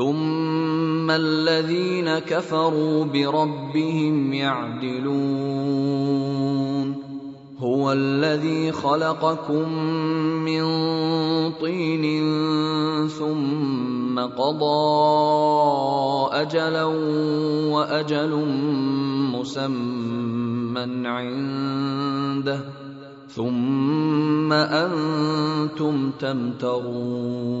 ثم الذين كفروا بربهم يعدلون هو الذي خلقكم من طين ثم قضى اجلا واجل مسمى عنده ثم أنتم تمترون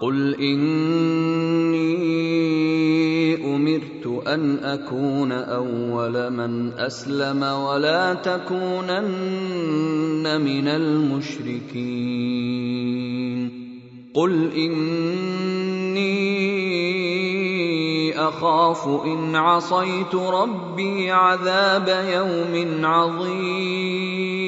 قل اني امرت ان اكون اول من اسلم ولا تكونن من المشركين قل اني اخاف ان عصيت ربي عذاب يوم عظيم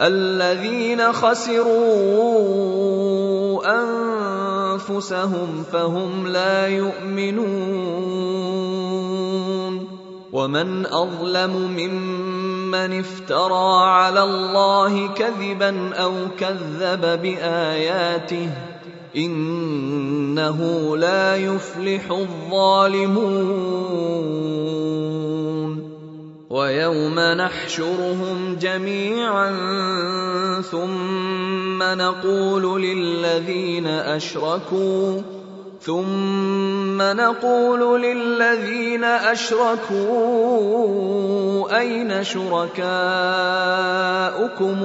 الذين خسروا أنفسهم فهم لا يؤمنون. ومن أظلم ممن افترى على الله كذبا أو كذب بآياته إنه لا يفلح الظالمون. ويوم نحشرهم جميعا ثم نقول للذين أشركوا ثم نقول للذين أشركوا أين شركاؤكم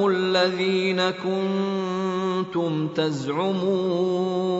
الذين كنتم تزعمون؟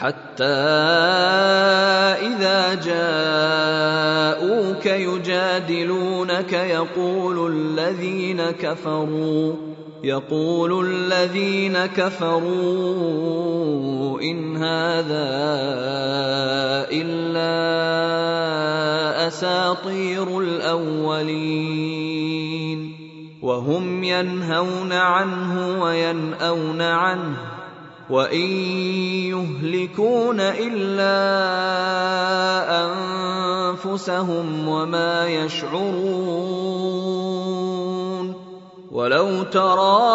حتى إذا جاءوك يجادلونك يقول الذين كفروا يقول الذين كفروا إن هذا إلا أساطير الأولين. وهم ينهون عنه وينأون عنه. وان يهلكون الا انفسهم وما يشعرون ولو ترى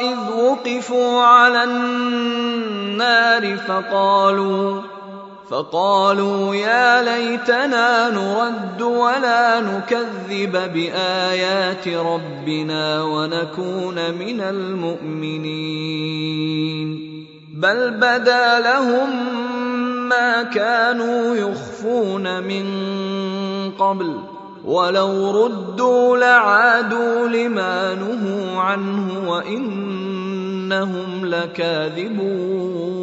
اذ وقفوا على النار فقالوا فقالوا يا ليتنا نرد ولا نكذب بآيات ربنا ونكون من المؤمنين. بل بدا لهم ما كانوا يخفون من قبل ولو ردوا لعادوا لما نهوا عنه وإنهم لكاذبون.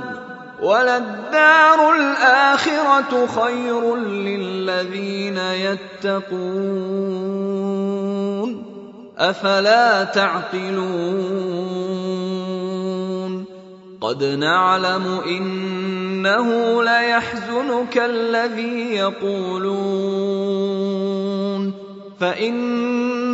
وللدار الآخرة خير للذين يتقون. أفلا تعقلون؟ قد نعلم إنه ليحزنك الذي يقولون.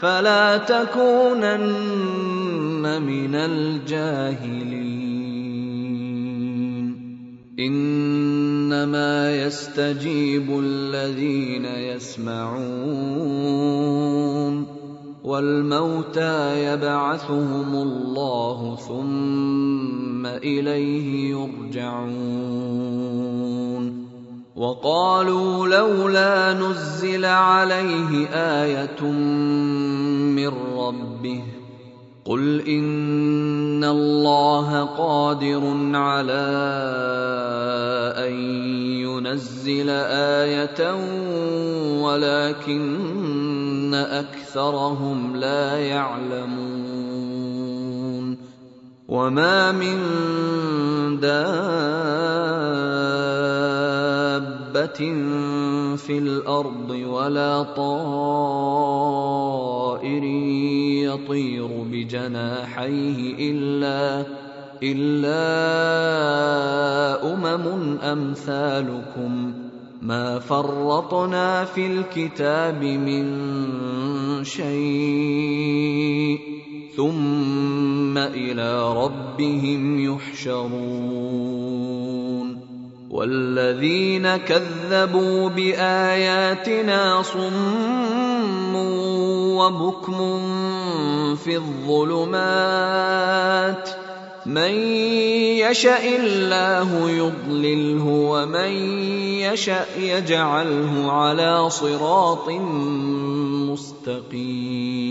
فلا تكونن من الجاهلين. إنما يستجيب الذين يسمعون. والموتى يبعثهم الله ثم إليه يرجعون. وقالوا لولا نزل عليه آية من ربه قل إن الله قادر على أن ينزل آية ولكن أكثرهم لا يعلمون وما من دابه في الأرض ولا طائر يطير بجناحيه الا الا امم امثالكم ما فرطنا في الكتاب من شيء ثم إلى ربهم يحشرون والذين كذبوا بآياتنا صم وبكم في الظلمات من يشأ الله يضلله ومن يشأ يجعله على صراط مستقيم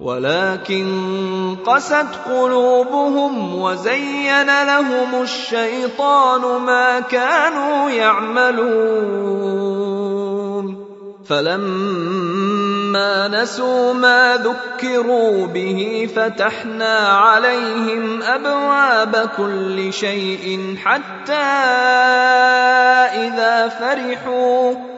ولكن قست قلوبهم وزين لهم الشيطان ما كانوا يعملون. فلما نسوا ما ذكروا به فتحنا عليهم أبواب كل شيء حتى إذا فرحوا.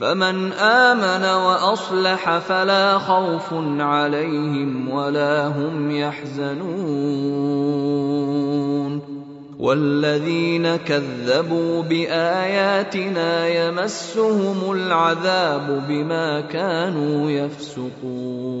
فمن آمن وأصلح فلا خوف عليهم ولا هم يحزنون. والذين كذبوا بآياتنا يمسهم العذاب بما كانوا يفسقون.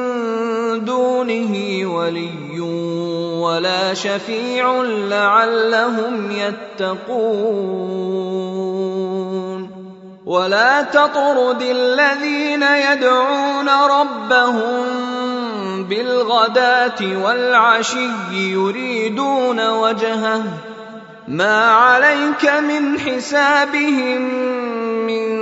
دونه ولي ولا شفيع لعلهم يتقون. ولا تطرد الذين يدعون ربهم بالغداة والعشي يريدون وجهه. ما عليك من حسابهم من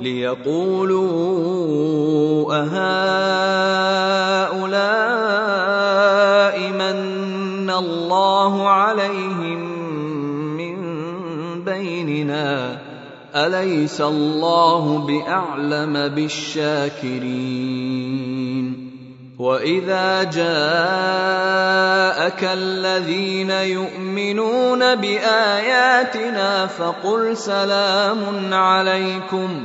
ليقولوا أهؤلاء من الله عليهم من بيننا؟ أليس الله بأعلم بالشاكرين؟ وإذا جاءك الذين يؤمنون بآياتنا فقل سلام عليكم.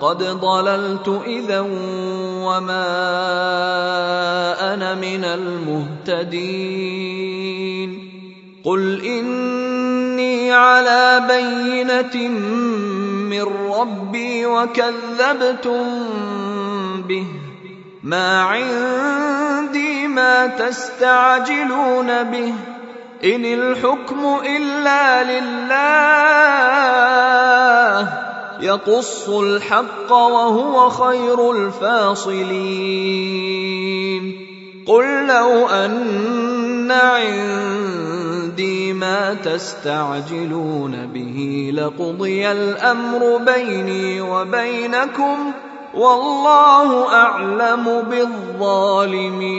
قد ضللت إذا وما أنا من المهتدين. قل إني على بينة من ربي وكذبتم به. ما عندي ما تستعجلون به. إن الحكم إلا لله. يقص الحق وهو خير الفاصلين. قل لو أن عندي ما تستعجلون به لقضي الأمر بيني وبينكم والله أعلم بالظالمين.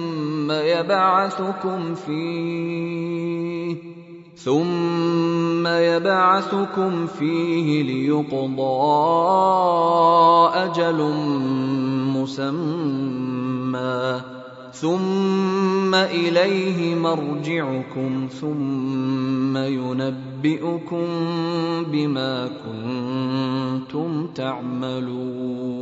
يبعثكم فيه ثم يبعثكم فيه ليقضى أجل مسمى ثم إليه مرجعكم ثم ينبئكم بما كنتم تعملون.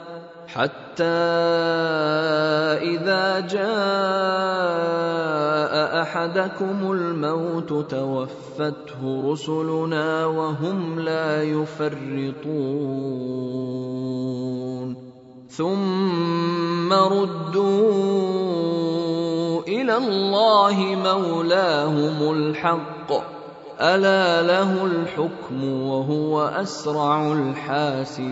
حتى إذا جاء أحدكم الموت توفته رسلنا وهم لا يفرطون. ثم ردوا إلى الله مولاهم الحق. ألا له الحكم وهو أسرع الحاسبين.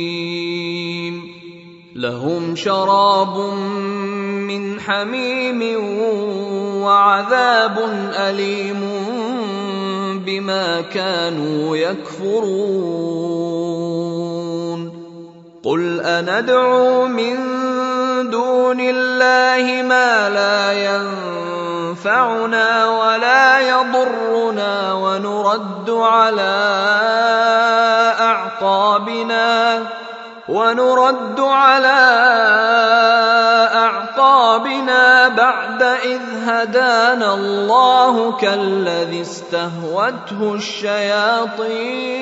لهم شراب من حميم وعذاب أليم بما كانوا يكفرون. قل أندعو من دون الله ما لا ينفعنا ولا يضرنا ونرد على أعقابنا. ونرد على أعقابنا بعد إذ هدانا الله كالذي استهوته الشياطين.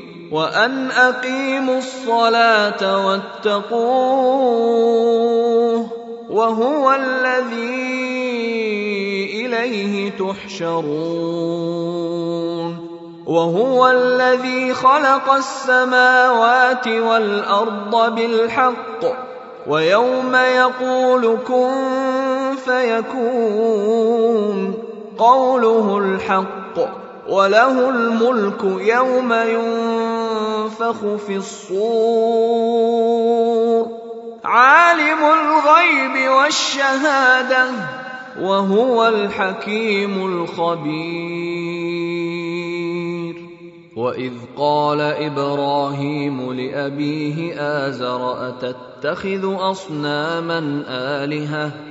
وان اقيموا الصلاه واتقوه وهو الذي اليه تحشرون وهو الذي خلق السماوات والارض بالحق ويوم يقول كن فيكون قوله الحق وله الملك يوم ينفخ في الصور. عالم الغيب والشهادة وهو الحكيم الخبير. وإذ قال إبراهيم لأبيه آزر أتتخذ أصناما آلهة؟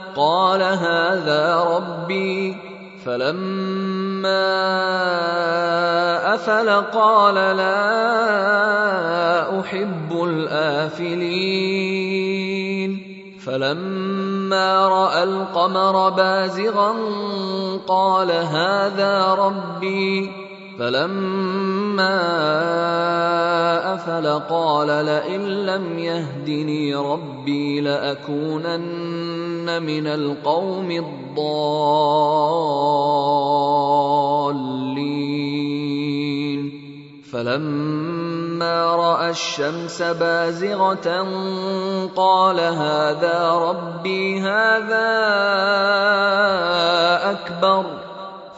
قال هذا ربي. فلما أفل قال لا أحب الآفلين. فلما رأى القمر بازغا قال هذا ربي. فلما أفل قال لئن لم يهدني ربي لأكونن من القوم الضالين. فلما رأى الشمس بازغة قال هذا ربي هذا أكبر.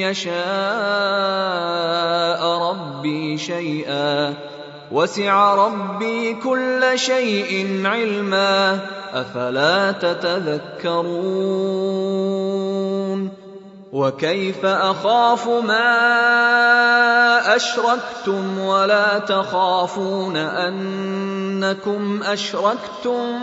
يشاء ربي شيئا وسع ربي كل شيء علما افلا تتذكرون وكيف اخاف ما اشركتم ولا تخافون انكم اشركتم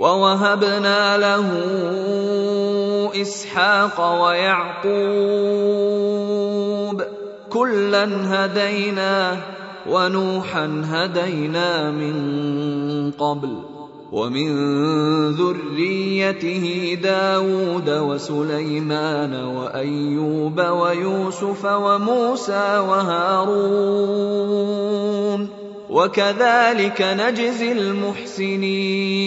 ووهبنا له إسحاق ويعقوب كلا هدينا ونوحا هدينا من قبل ومن ذريته داود وسليمان وأيوب ويوسف وموسى وهارون وكذلك نجزي المحسنين.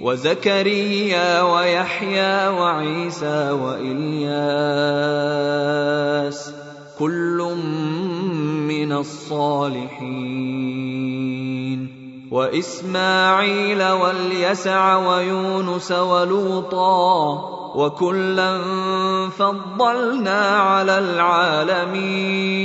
وزكريا ويحيى وعيسى وإلياس كل من الصالحين. وإسماعيل واليسع ويونس ولوطا وكلا فضلنا على العالمين.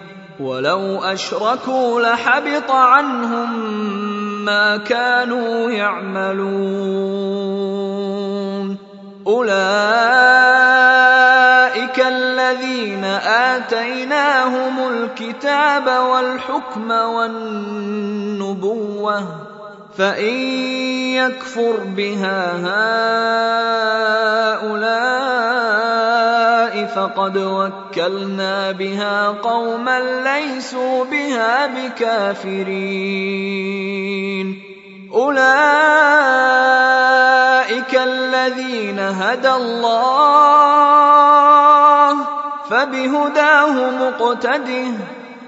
ولو أشركوا لحبط عنهم ما كانوا يعملون. أولئك الذين آتيناهم الكتاب والحكم والنبوة فان يكفر بها هؤلاء فقد وكلنا بها قوما ليسوا بها بكافرين اولئك الذين هدى الله فبهداه مقتده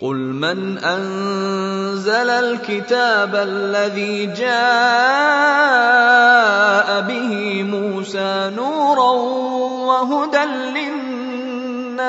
قل من انزل الكتاب الذي جاء به موسى نورا وهدى للناس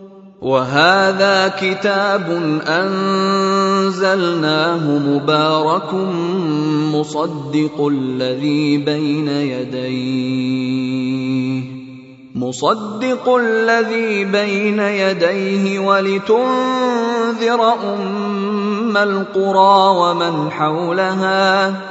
وهذا كتاب أنزلناه مبارك مصدق الذي بين يديه مصدق الذي بين يديه ولتنذر أم القرى ومن حولها.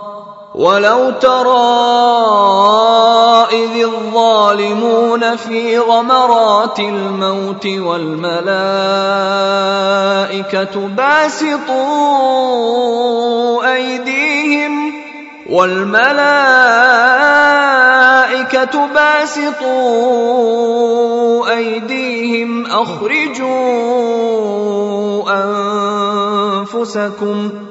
ولو ترى إذ الظالمون في غمرات الموت والملائكة باسطوا أيديهم والملائكة باسطوا أيديهم أخرجوا أنفسكم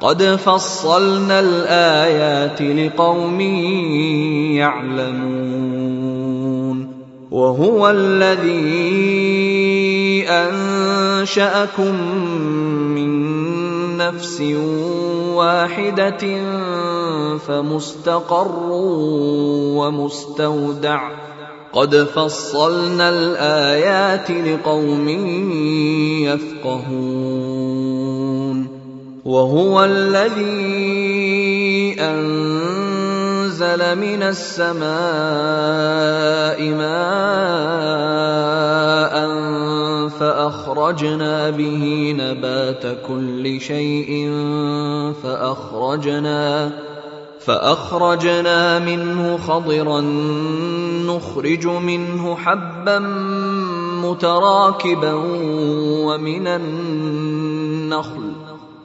قد فصلنا الآيات لقوم يعلمون وهو الذي أنشأكم من نفس واحدة فمستقر ومستودع. قد فصلنا الآيات لقوم يفقهون. وهو الذي أنزل من السماء ماء فأخرجنا به نبات كل شيء فأخرجنا فأخرجنا منه خضرا نخرج منه حبا متراكبا ومن النخل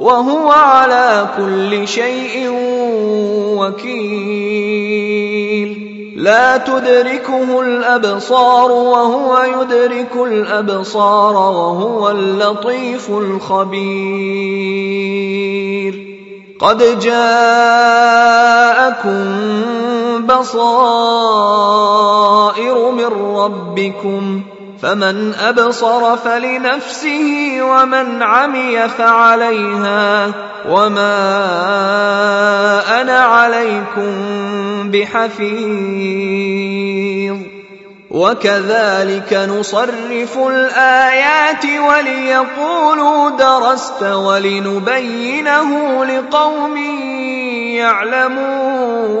وهو على كل شيء وكيل. لا تدركه الأبصار وهو يدرك الأبصار وهو اللطيف الخبير. قد جاءكم بصائر من ربكم فمن أبصر فلنفسه ومن عمي فعليها وما أنا عليكم بحفيظ. وكذلك نصرف الآيات وليقولوا درست ولنبينه لقوم يعلمون.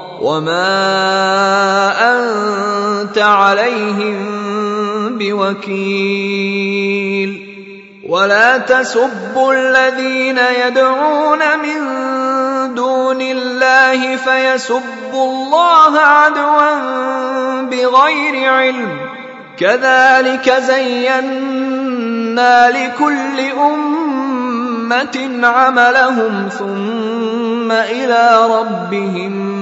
وما انت عليهم بوكيل ولا تسبوا الذين يدعون من دون الله فيسبوا الله عدوا بغير علم كذلك زينا لكل امه عملهم ثم إلى ربهم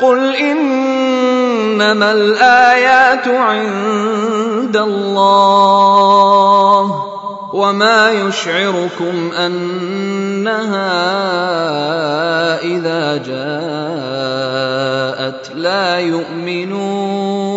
قل ان انما الايات عند الله وما يشعركم انها اذا جاءت لا يؤمنون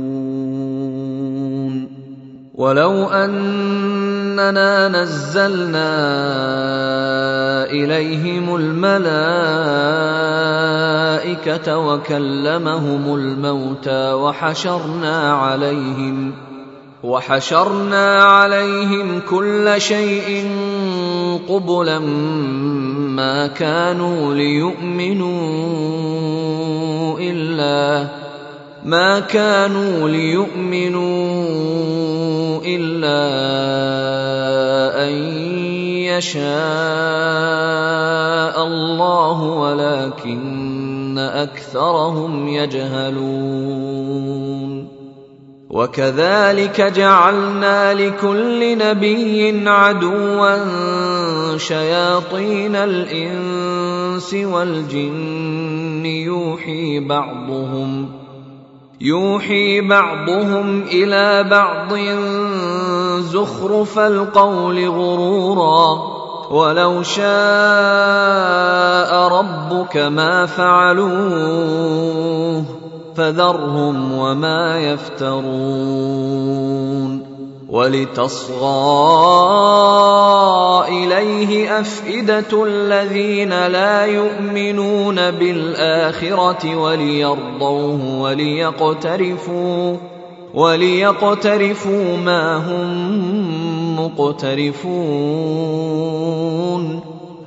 ولو أننا نزلنا إليهم الملائكة وكلمهم الموتى وحشرنا عليهم وحشرنا عليهم كل شيء قبلا ما كانوا ليؤمنوا إلا ما كانوا ليؤمنوا إلا أن يشاء الله ولكن أكثرهم يجهلون. وكذلك جعلنا لكل نبي عدوا شياطين الإنس والجن يوحي بعضهم يوحي بعضهم إلى بعض زخرف القول غرورا ولو شاء ربك ما فعلوه فذرهم وما يفترون ولتصغى إليه أفئدة الذين لا يؤمنون بالآخرة وليرضوه وليقترفوا وليقترفوا ما هم مقترفون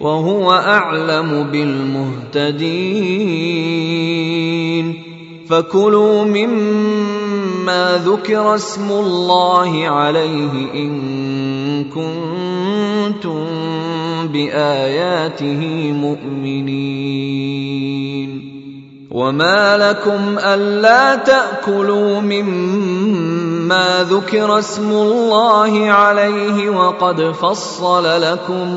وهو أعلم بالمهتدين. فكلوا مما ذكر اسم الله عليه إن كنتم بآياته مؤمنين. وما لكم ألا تأكلوا مما ذكر اسم الله عليه وقد فصل لكم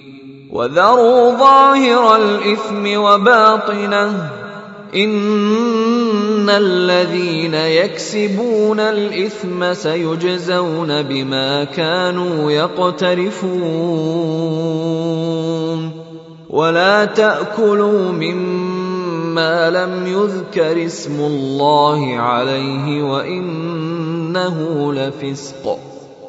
وذروا ظاهر الإثم وباطنه إن الذين يكسبون الإثم سيجزون بما كانوا يقترفون ولا تأكلوا مما لم يذكر اسم الله عليه وإنه لفسق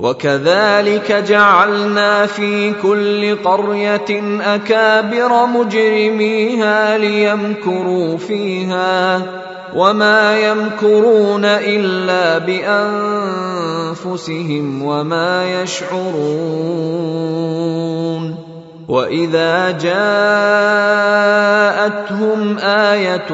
وكذلك جعلنا في كل قرية أكابر مجرميها ليمكروا فيها وما يمكرون إلا بأنفسهم وما يشعرون وإذا جاءتهم آية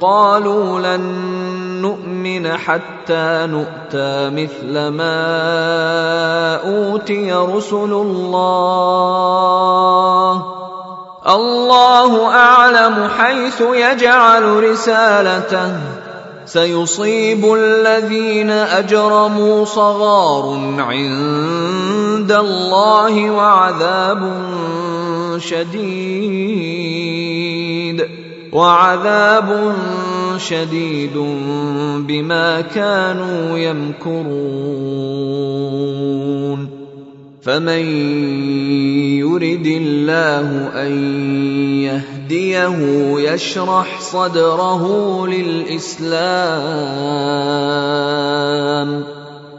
قالوا لن نؤمن حتى نؤتى مثل ما أوتي رسل الله. الله أعلم حيث يجعل رسالته. سيصيب الذين أجرموا صغار عند الله وعذاب شديد. وعذاب شديد بما كانوا يمكرون. فمن يرد الله أن يهديه يشرح صدره للإسلام.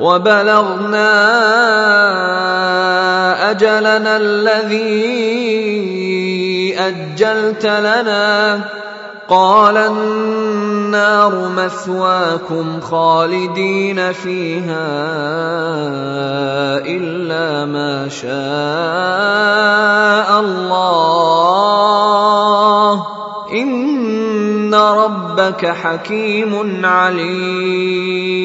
وبلغنا أجلنا الذي أجلت لنا. قال النار مثواكم خالدين فيها إلا ما شاء الله. إن ربك حكيم عليم.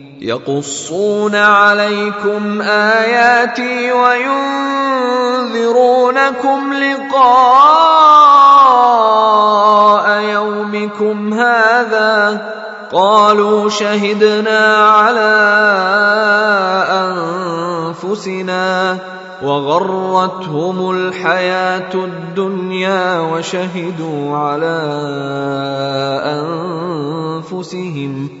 يقصون عليكم آياتي وينذرونكم لقاء يومكم هذا قالوا شهدنا على أنفسنا وغرتهم الحياة الدنيا وشهدوا على أنفسهم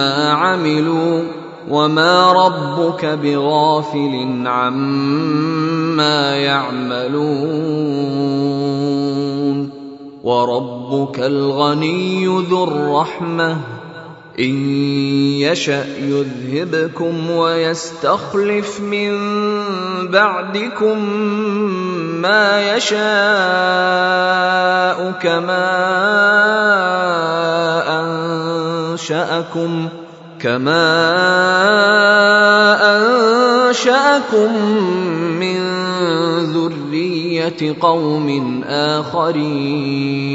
عملوا وما ربك بغافل عما يعملون. وربك الغني ذو الرحمة. إن يشأ يذهبكم ويستخلف من بعدكم ما يشاء كما أنشأكم كما أنشأكم من ذرية قوم آخرين.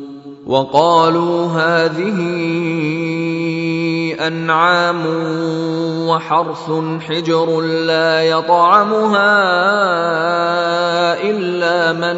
وقالوا هذه أنعام وحرث حجر لا يطعمها إلا من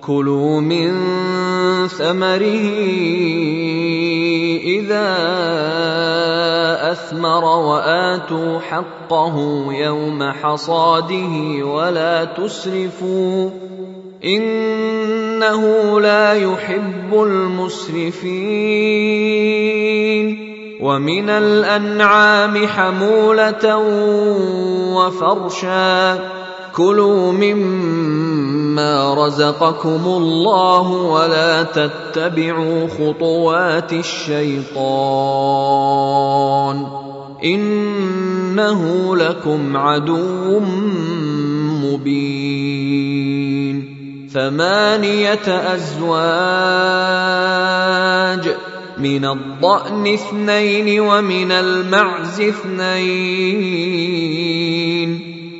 كلوا من ثمره إذا أثمر وآتوا حقه يوم حصاده ولا تسرفوا إنه لا يحب المسرفين ومن الأنعام حمولة وفرشا كلوا مما رزقكم الله ولا تتبعوا خطوات الشيطان انه لكم عدو مبين ثمانيه ازواج من الضأن اثنين ومن المعز اثنين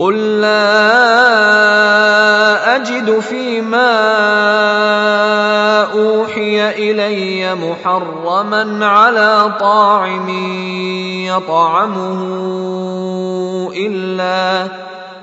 قل لا اجد فيما اوحي الي محرما على طاعم يطعمه الا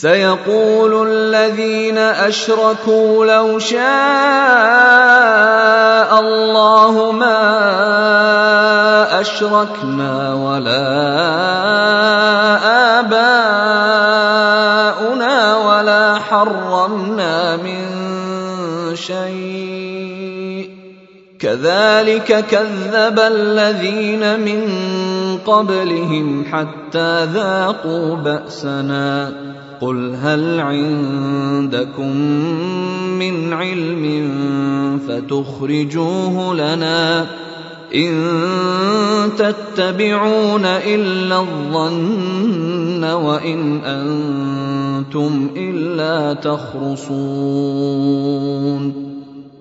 سيقول الذين أشركوا لو شاء الله ما أشركنا ولا آباؤنا ولا حرمنا من شيء. كذلك كذب الذين من قبلهم حتى ذاقوا بأسنا. قل هل عندكم من علم فتخرجوه لنا إن تتبعون إلا الظن وإن أنتم إلا تخرصون.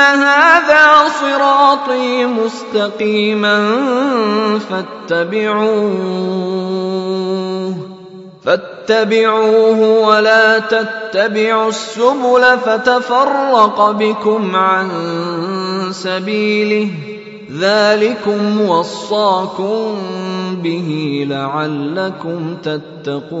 هذا صراطي مستقيما فاتبعوه. فاتبعوه ولا تتبعوا السبل فتفرق بكم عن سبيله. ذلكم وصاكم به لعلكم تتقون.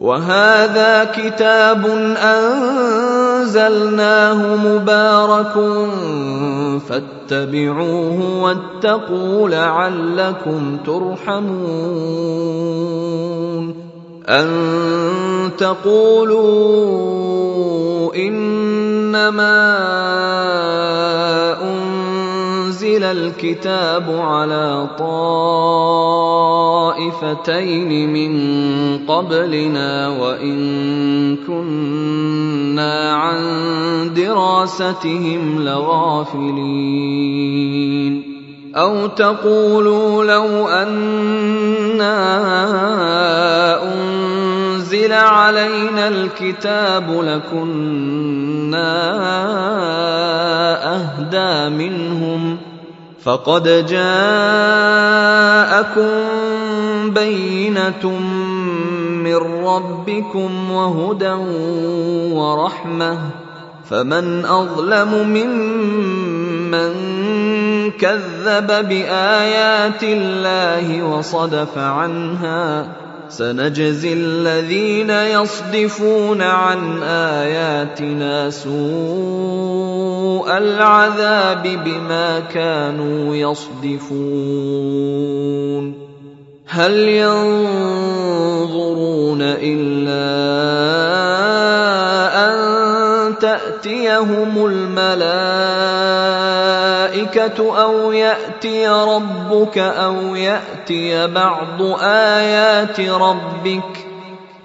وهذا كتاب أنزلناه مبارك فاتبعوه واتقوا لعلكم ترحمون أن تقولوا إنما انزل الكتاب على طائفتين من قبلنا وان كنا عن دراستهم لغافلين أو تقولوا لو أنا انزل علينا الكتاب لكنا اهدى منهم فقد جاءكم بينة من ربكم وهدى ورحمة. فمن أظلم ممن كذب بآيات الله وصدف عنها سنجزي الذين يصدفون عن آياتنا سوء العذاب بما كانوا يصدفون. هل ينظرون إلا تأتيهم الملائكة أو يأتي ربك أو يأتي بعض آيات ربك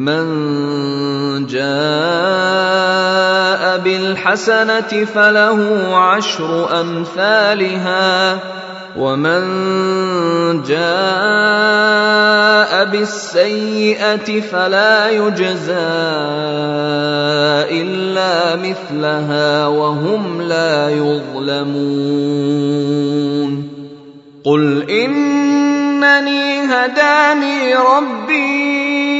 من جاء بالحسنة فله عشر أمثالها ومن جاء بالسيئة فلا يجزى إلا مثلها وهم لا يظلمون. قل إنني هداني ربي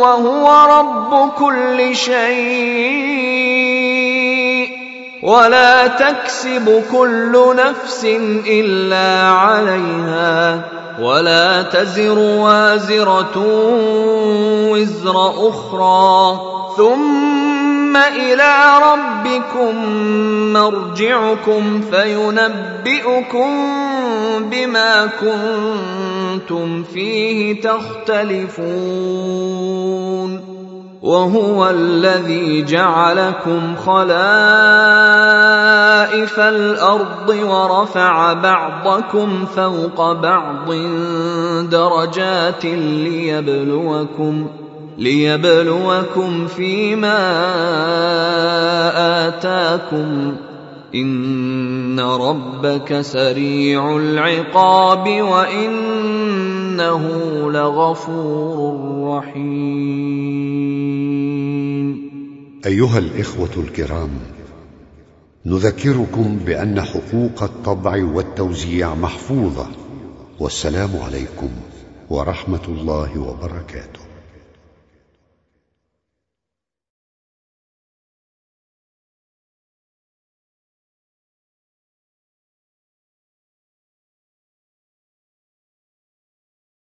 وهو رب كل شيء. ولا تكسب كل نفس إلا عليها. ولا تزر وازرة وزر أخرى. ثم إلى ربكم مرجعكم فينبئكم بما كنتم فيه تختلفون. وهو الذي جعلكم خلائف الأرض ورفع بعضكم فوق بعض درجات ليبلوكم ليبلوكم فيما آتاكم. إن ربك سريع العقاب وإنه لغفور رحيم. أيها الإخوة الكرام نذكركم بأن حقوق الطبع والتوزيع محفوظة. والسلام عليكم ورحمة الله وبركاته.